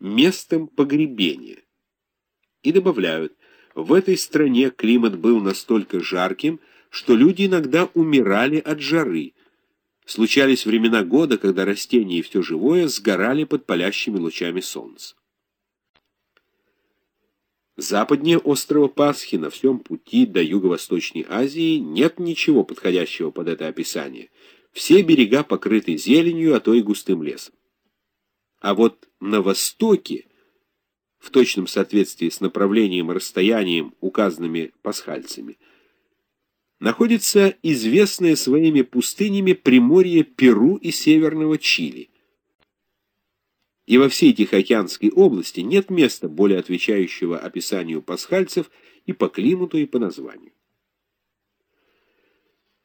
местом погребения. И добавляют, в этой стране климат был настолько жарким, что люди иногда умирали от жары. Случались времена года, когда растения и все живое сгорали под палящими лучами солнца. Западнее острова Пасхи на всем пути до Юго-Восточной Азии нет ничего подходящего под это описание. Все берега покрыты зеленью, а то и густым лесом. А вот на востоке, в точном соответствии с направлением и расстоянием, указанными пасхальцами, находится известное своими пустынями Приморье Перу и Северного Чили. И во всей Тихоокеанской области нет места, более отвечающего описанию пасхальцев и по климату, и по названию.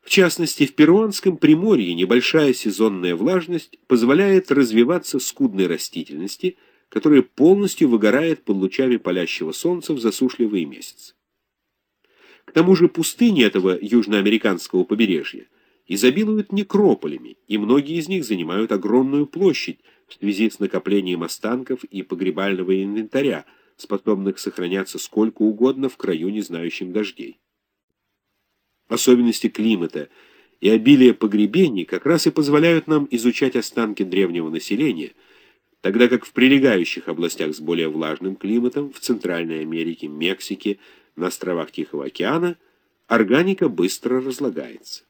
В частности, в Перуанском Приморье небольшая сезонная влажность позволяет развиваться скудной растительности, которая полностью выгорает под лучами палящего солнца в засушливые месяцы. К тому же пустыни этого южноамериканского побережья изобилуют некрополями, и многие из них занимают огромную площадь в связи с накоплением останков и погребального инвентаря, способных сохраняться сколько угодно в краю, не знающем дождей. Особенности климата и обилие погребений как раз и позволяют нам изучать останки древнего населения, тогда как в прилегающих областях с более влажным климатом, в Центральной Америке, Мексике, на островах Тихого океана, органика быстро разлагается.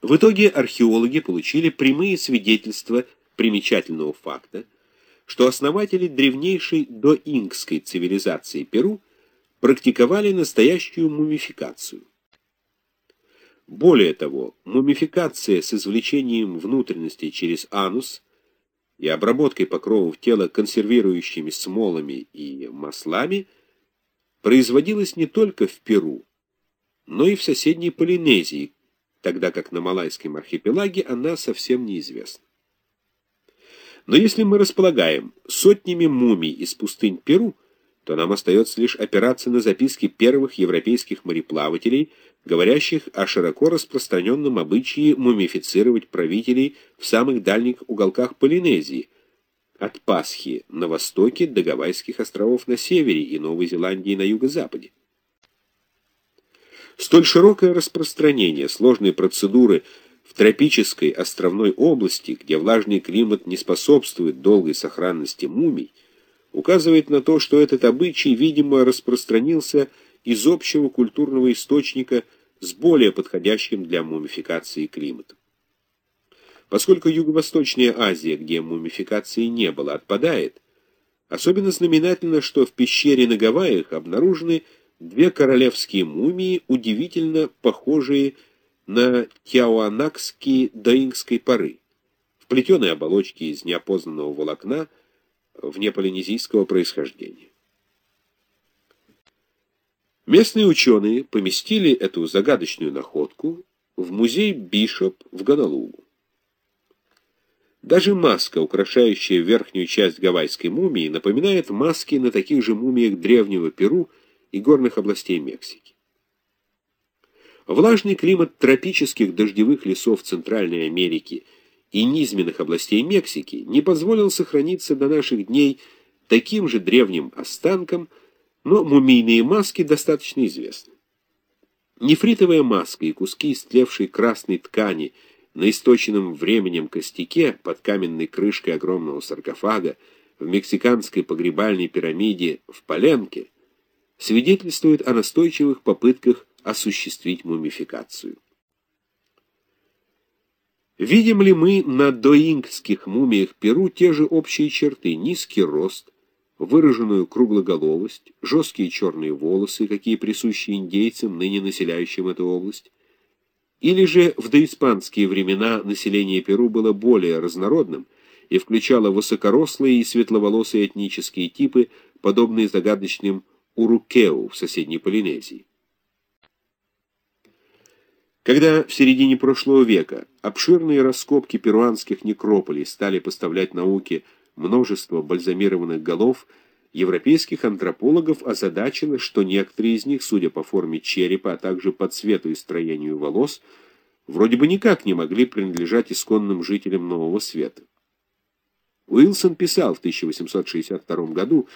В итоге археологи получили прямые свидетельства примечательного факта, что основатели древнейшей доинкской цивилизации Перу практиковали настоящую мумификацию. Более того, мумификация с извлечением внутренностей через анус и обработкой покровов тела консервирующими смолами и маслами производилась не только в Перу, но и в соседней Полинезии, тогда как на Малайском архипелаге она совсем неизвестна. Но если мы располагаем сотнями мумий из пустынь Перу, то нам остается лишь опираться на записки первых европейских мореплавателей, говорящих о широко распространенном обычае мумифицировать правителей в самых дальних уголках Полинезии, от Пасхи на востоке до Гавайских островов на севере и Новой Зеландии на юго-западе. Столь широкое распространение сложной процедуры в тропической островной области, где влажный климат не способствует долгой сохранности мумий, указывает на то, что этот обычай, видимо, распространился из общего культурного источника с более подходящим для мумификации климатом. Поскольку Юго-Восточная Азия, где мумификации не было, отпадает, особенно знаменательно, что в пещере на Гавайях обнаружены две королевские мумии, удивительно похожие на тяуанакские доингской поры, в плетеной оболочке из неопознанного волокна, внеполинезийского происхождения. Местные ученые поместили эту загадочную находку в музей Бишоп в Гонолулу. Даже маска, украшающая верхнюю часть гавайской мумии, напоминает маски на таких же мумиях древнего Перу и горных областей Мексики. Влажный климат тропических дождевых лесов Центральной Америки – и низменных областей Мексики не позволил сохраниться до наших дней таким же древним останкам, но мумийные маски достаточно известны. Нефритовая маска и куски истлевшей красной ткани на источенном временем костяке под каменной крышкой огромного саркофага в мексиканской погребальной пирамиде в Паленке свидетельствуют о настойчивых попытках осуществить мумификацию. Видим ли мы на доингских мумиях Перу те же общие черты, низкий рост, выраженную круглоголовость, жесткие черные волосы, какие присущи индейцам, ныне населяющим эту область? Или же в доиспанские времена население Перу было более разнородным и включало высокорослые и светловолосые этнические типы, подобные загадочным Урукеу в соседней Полинезии? Когда в середине прошлого века обширные раскопки перуанских некрополей стали поставлять науке множество бальзамированных голов, европейских антропологов озадачило, что некоторые из них, судя по форме черепа, а также по цвету и строению волос, вроде бы никак не могли принадлежать исконным жителям Нового Света. Уилсон писал в 1862 году,